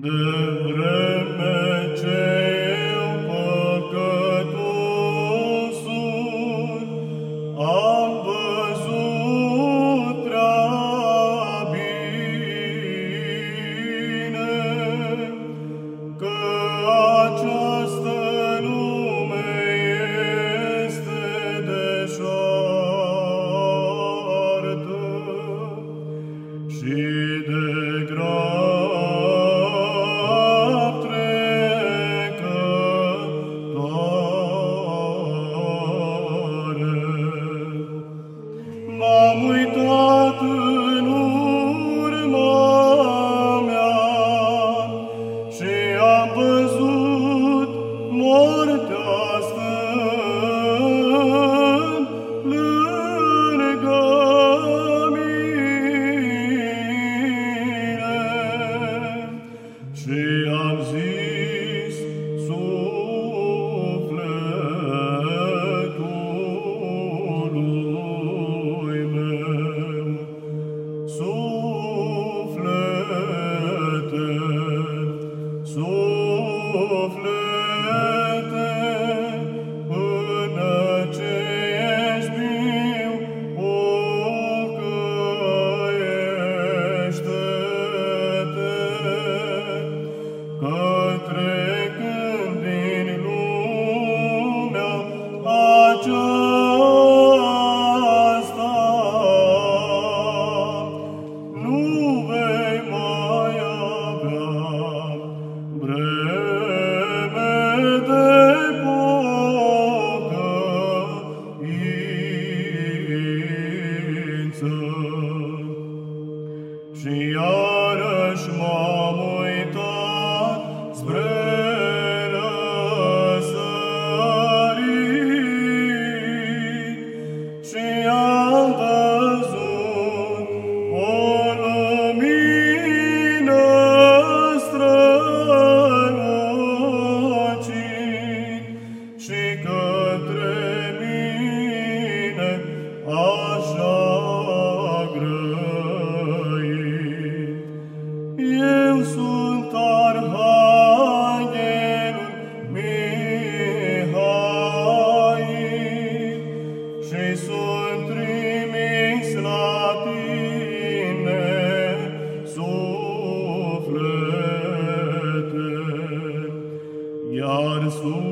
De vreme ce coração.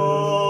Lord.